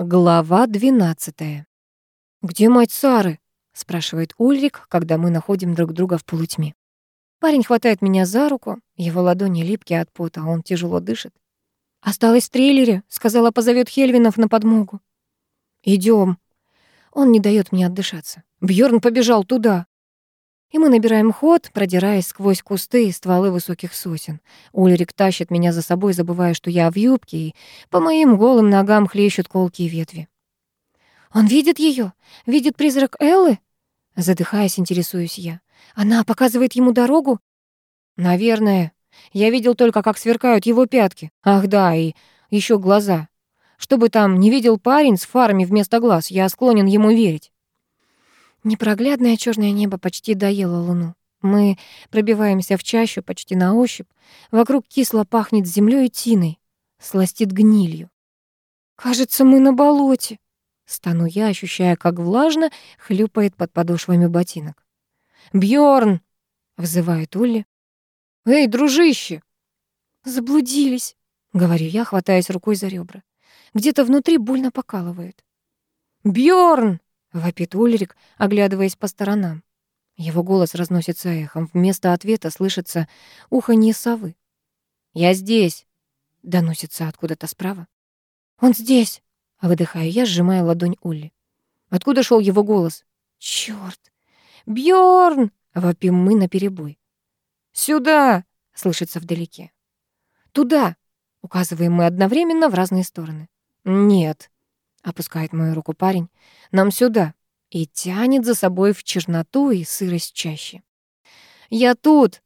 Глава 12. «Где мать Сары?» — спрашивает Ульрик, когда мы находим друг друга в полутьме. Парень хватает меня за руку, его ладони липкие от пота, он тяжело дышит. «Осталась в трейлере», — сказала, позовет Хельвинов на подмогу. Идем. Он не дает мне отдышаться. Бьорн побежал туда. И мы набираем ход, продираясь сквозь кусты и стволы высоких сосен. Ульрик тащит меня за собой, забывая, что я в юбке, и по моим голым ногам хлещут колкие ветви. «Он видит ее? Видит призрак Эллы?» Задыхаясь, интересуюсь я. «Она показывает ему дорогу?» «Наверное. Я видел только, как сверкают его пятки. Ах да, и еще глаза. Что бы там не видел парень с фарами вместо глаз, я склонен ему верить». Непроглядное черное небо почти доело луну. Мы пробиваемся в чащу почти на ощупь. Вокруг кисло пахнет землей и тиной, сластит гнилью. «Кажется, мы на болоте», — стану я, ощущая, как влажно хлюпает под подошвами ботинок. Бьорн! взывает Улли. «Эй, дружище!» «Заблудились», — говорю я, хватаясь рукой за ребра. Где-то внутри больно покалывает. Бьорн! — вопит Ульрик, оглядываясь по сторонам. Его голос разносится эхом. Вместо ответа слышится уханье совы. «Я здесь!» — доносится откуда-то справа. «Он здесь!» — выдыхаю я, сжимая ладонь Улли. Откуда шел его голос? «Чёрт! Бьорн! вопим мы наперебой. «Сюда!» — слышится вдалеке. «Туда!» — указываем мы одновременно в разные стороны. «Нет!» Опускает мою руку парень. Нам сюда. И тянет за собой в черноту и сырость чаще. Я тут.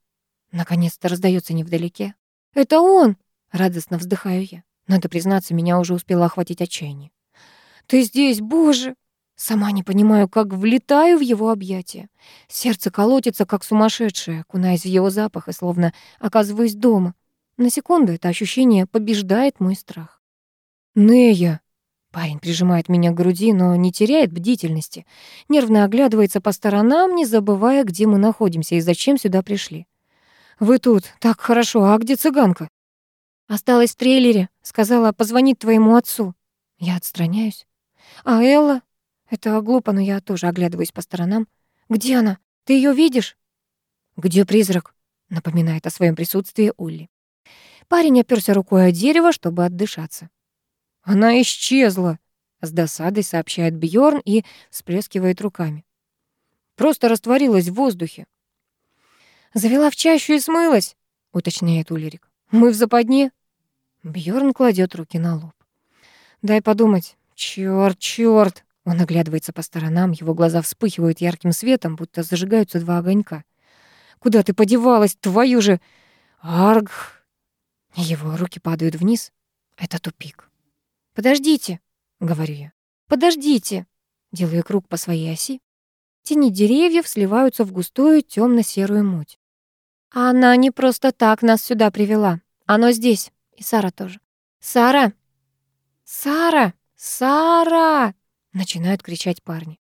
Наконец-то раздается невдалеке. Это он. Радостно вздыхаю я. Надо признаться, меня уже успело охватить отчаяние. Ты здесь, боже! Сама не понимаю, как влетаю в его объятия. Сердце колотится, как сумасшедшее, окунаясь в его запах и словно оказываюсь дома. На секунду это ощущение побеждает мой страх. «Нея!» Парень прижимает меня к груди, но не теряет бдительности. Нервно оглядывается по сторонам, не забывая, где мы находимся и зачем сюда пришли. «Вы тут, так хорошо, а где цыганка?» «Осталась в трейлере, сказала, позвонить твоему отцу». Я отстраняюсь. «А Элла?» Это глупо, но я тоже оглядываюсь по сторонам. «Где она? Ты ее видишь?» «Где призрак?» напоминает о своем присутствии Улли. Парень оперся рукой о дерево, чтобы отдышаться. Она исчезла, с досадой сообщает Бьорн и всплескивает руками. Просто растворилась в воздухе. Завела в чащу и смылась, уточняет Улерик. Мы в западне. Бьорн кладет руки на лоб. Дай подумать. Чёрт, чёрт. Он оглядывается по сторонам, его глаза вспыхивают ярким светом, будто зажигаются два огонька. Куда ты подевалась, твою же... Арг! Его руки падают вниз. Это тупик. «Подождите», — говорю я. «Подождите», — делаю круг по своей оси. Тени деревьев сливаются в густую темно серую муть. А она не просто так нас сюда привела. Оно здесь. И Сара тоже. «Сара! Сара! Сара!» — начинают кричать парни.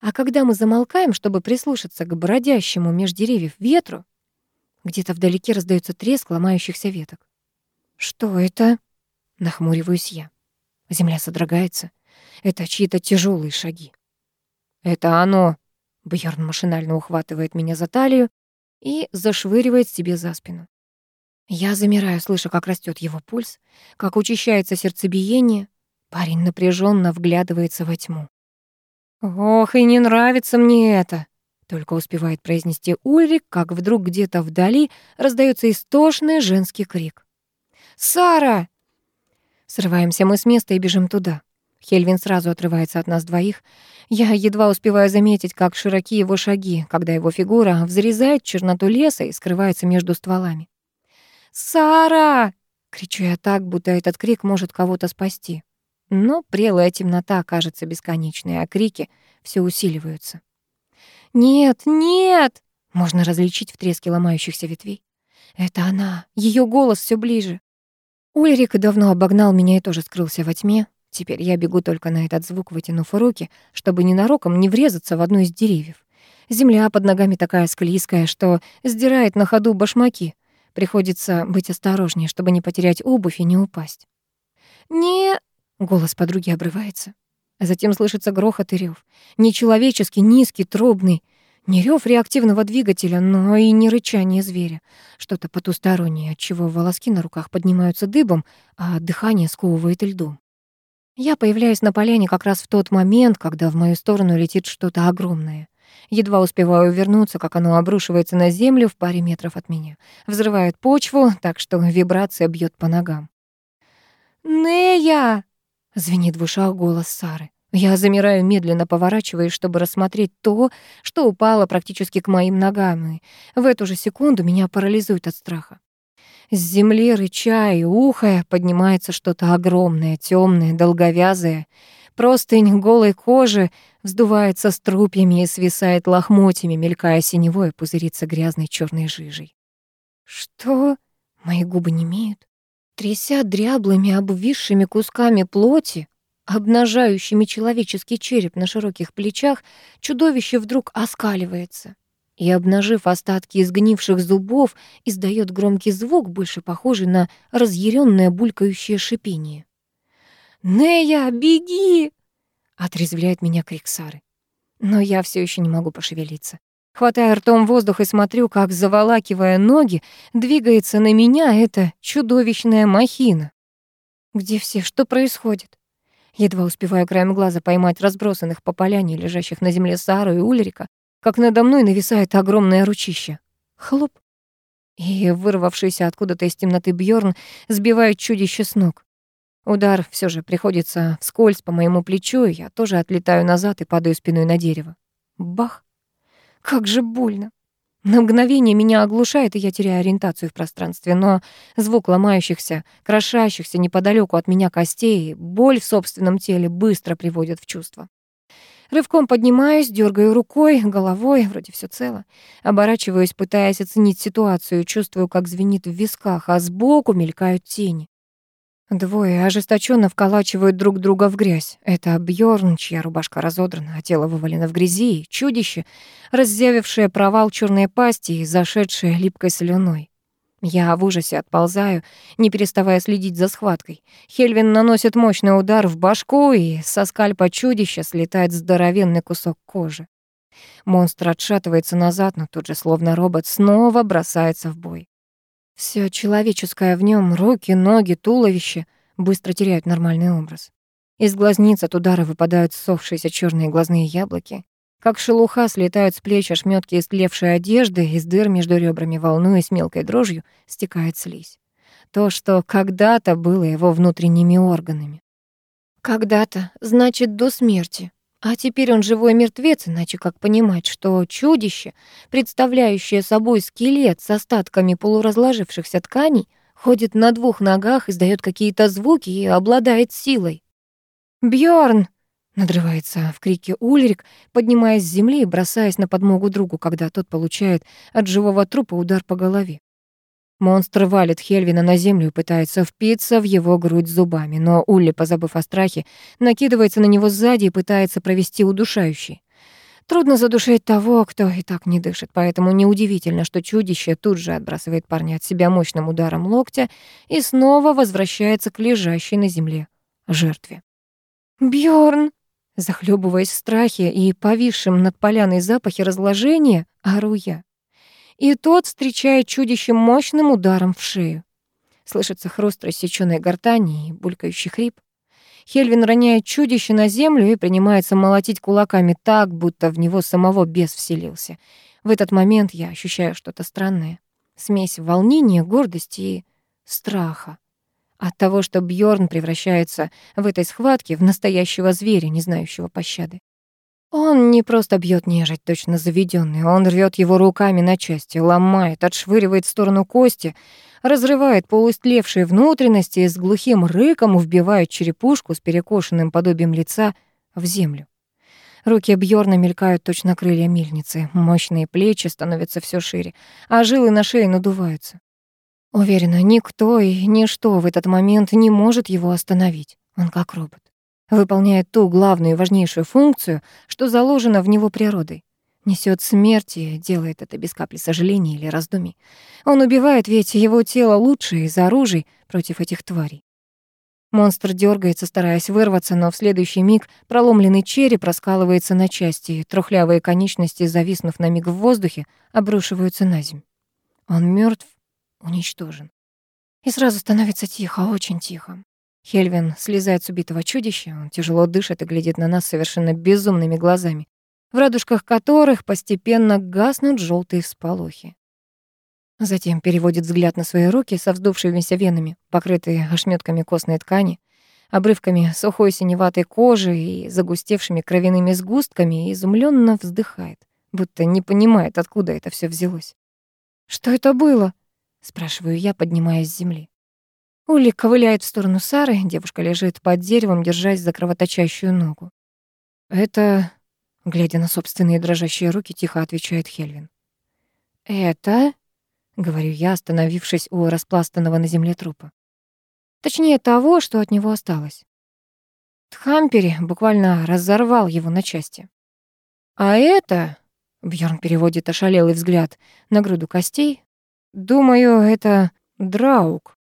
А когда мы замолкаем, чтобы прислушаться к бродящему меж деревьев ветру, где-то вдалеке раздается треск ломающихся веток. «Что это?» — нахмуриваюсь я. Земля содрогается. Это чьи-то тяжелые шаги. «Это оно!» Бьерн машинально ухватывает меня за талию и зашвыривает себе за спину. Я замираю, слыша, как растет его пульс, как учащается сердцебиение. Парень напряженно вглядывается во тьму. «Ох, и не нравится мне это!» Только успевает произнести Ульрик, как вдруг где-то вдали раздается истошный женский крик. «Сара!» Срываемся мы с места и бежим туда. Хельвин сразу отрывается от нас двоих. Я едва успеваю заметить, как широки его шаги, когда его фигура взрезает черноту леса и скрывается между стволами. «Сара!» — кричу я так, будто этот крик может кого-то спасти. Но прелая темнота кажется бесконечной, а крики все усиливаются. «Нет, нет!» — можно различить в треске ломающихся ветвей. «Это она! Ее голос все ближе!» Ульрик давно обогнал меня и тоже скрылся во тьме. Теперь я бегу только на этот звук, вытянув руки, чтобы ненароком не врезаться в одно из деревьев. Земля под ногами такая склизкая, что сдирает на ходу башмаки. Приходится быть осторожнее, чтобы не потерять обувь и не упасть. «Не...» — Голос подруги обрывается. Затем слышится грохот и рёв. Нечеловеческий, низкий, трубный. Не рёв реактивного двигателя, но и не рычание зверя. Что-то потустороннее, отчего волоски на руках поднимаются дыбом, а дыхание сковывает льдом. Я появляюсь на поляне как раз в тот момент, когда в мою сторону летит что-то огромное. Едва успеваю вернуться, как оно обрушивается на землю в паре метров от меня. Взрывает почву, так что вибрация бьет по ногам. «Нея!» — звенит в ушах голос Сары. Я замираю, медленно поворачиваясь, чтобы рассмотреть то, что упало практически к моим ногам, и в эту же секунду меня парализует от страха. С земли, рыча и ухая, поднимается что-то огромное, темное, долговязое. Простынь голой кожи вздувается струпьями и свисает лохмотьями, мелькая синевой, пузырится грязной черной жижей. Что? Мои губы не имеют. Тряся дряблыми, обвисшими кусками плоти, обнажающими человеческий череп на широких плечах, чудовище вдруг оскаливается и, обнажив остатки изгнивших зубов, издает громкий звук, больше похожий на разъяренное булькающее шипение. «Нея, беги!» — отрезвляет меня крик Сары. Но я все еще не могу пошевелиться. Хватаю ртом воздух и смотрю, как, заволакивая ноги, двигается на меня эта чудовищная махина. Где все? Что происходит? Едва успеваю краем глаза поймать разбросанных по поляне, лежащих на земле Сару и Ульрика, как надо мной нависает огромное ручище. Хлоп. И вырвавшийся откуда-то из темноты Бьорн сбивает чудище с ног. Удар все же приходится вскользь по моему плечу, и я тоже отлетаю назад и падаю спиной на дерево. Бах! Как же больно! На мгновение меня оглушает, и я теряю ориентацию в пространстве, но звук ломающихся, крошащихся неподалеку от меня костей, боль в собственном теле быстро приводит в чувство. Рывком поднимаюсь, дергаю рукой, головой, вроде все цело. Оборачиваюсь, пытаясь оценить ситуацию, чувствую, как звенит в висках, а сбоку мелькают тени. Двое ожесточенно вколачивают друг друга в грязь. Это Бьорн, чья рубашка разодрана, а тело вывалено в грязи, и чудище, разъявившее провал черной пасти и зашедшее липкой слюной. Я в ужасе отползаю, не переставая следить за схваткой. Хельвин наносит мощный удар в башку, и со скальпа чудища слетает здоровенный кусок кожи. Монстр отшатывается назад, но тут же, словно робот, снова бросается в бой. Все человеческое в нем, руки, ноги, туловище, быстро теряют нормальный образ. Из глазниц от удара выпадают ссохшиеся черные глазные яблоки. Как шелуха слетают с плеч ошметки истлевшей одежды, из дыр между ребрами, волнуясь мелкой дрожью, стекает слизь. То, что когда-то было его внутренними органами. Когда-то, значит, до смерти. А теперь он живой мертвец, иначе как понимать, что чудище, представляющее собой скелет с остатками полуразложившихся тканей, ходит на двух ногах, издает какие-то звуки и обладает силой. Бьорн! Надрывается в крике Ульрик, поднимаясь с земли и бросаясь на подмогу другу, когда тот получает от живого трупа удар по голове. Монстр валит Хельвина на землю и пытается впиться в его грудь зубами, но Улли, позабыв о страхе, накидывается на него сзади и пытается провести удушающий. Трудно задушить того, кто и так не дышит, поэтому неудивительно, что чудище тут же отбрасывает парня от себя мощным ударом локтя и снова возвращается к лежащей на земле жертве. Бьорн! Захлебываясь в страхе и повисшим над поляной запахе разложения, ору я. И тот встречает чудище мощным ударом в шею. Слышится хруст рассечённой гортани и булькающий хрип. Хельвин роняет чудище на землю и принимается молотить кулаками так, будто в него самого бес вселился. В этот момент я ощущаю что-то странное. Смесь волнения, гордости и страха. От того, что Бьорн превращается в этой схватке в настоящего зверя, не знающего пощады. Он не просто бьет нежить, точно заведенный, он рвет его руками на части, ломает, отшвыривает в сторону кости, разрывает полуистлевшие внутренности и с глухим рыком вбивает черепушку с перекошенным подобием лица в землю. Руки Бьорна мелькают точно крылья мельницы, мощные плечи становятся все шире, а жилы на шее надуваются. Уверена, никто и ничто в этот момент не может его остановить. Он как робот. Выполняет ту главную и важнейшую функцию, что заложено в него природой. Несет смерть и делает это без капли сожаления или раздумий. Он убивает, ведь его тело лучшее из оружий против этих тварей. Монстр дергается, стараясь вырваться, но в следующий миг проломленный череп раскалывается на части, трухлявые конечности, зависнув на миг в воздухе, обрушиваются на землю. Он мертв, уничтожен. И сразу становится тихо, очень тихо. Хельвин слезает с убитого чудища, он тяжело дышит и глядит на нас совершенно безумными глазами, в радужках которых постепенно гаснут желтые всполохи. Затем переводит взгляд на свои руки со вздувшимися венами, покрытые ошметками костной ткани, обрывками сухой синеватой кожи и загустевшими кровяными сгустками и изумленно вздыхает, будто не понимает, откуда это все взялось. «Что это было?» — спрашиваю я, поднимаясь с земли. Улик ковыляет в сторону Сары, девушка лежит под деревом, держась за кровоточащую ногу. «Это...» — глядя на собственные дрожащие руки, тихо отвечает Хельвин. «Это...» — говорю я, остановившись у распластанного на земле трупа. Точнее, того, что от него осталось. Тхампери буквально разорвал его на части. «А это...» — Бьорн переводит ошалелый взгляд на груду костей. «Думаю, это Драук».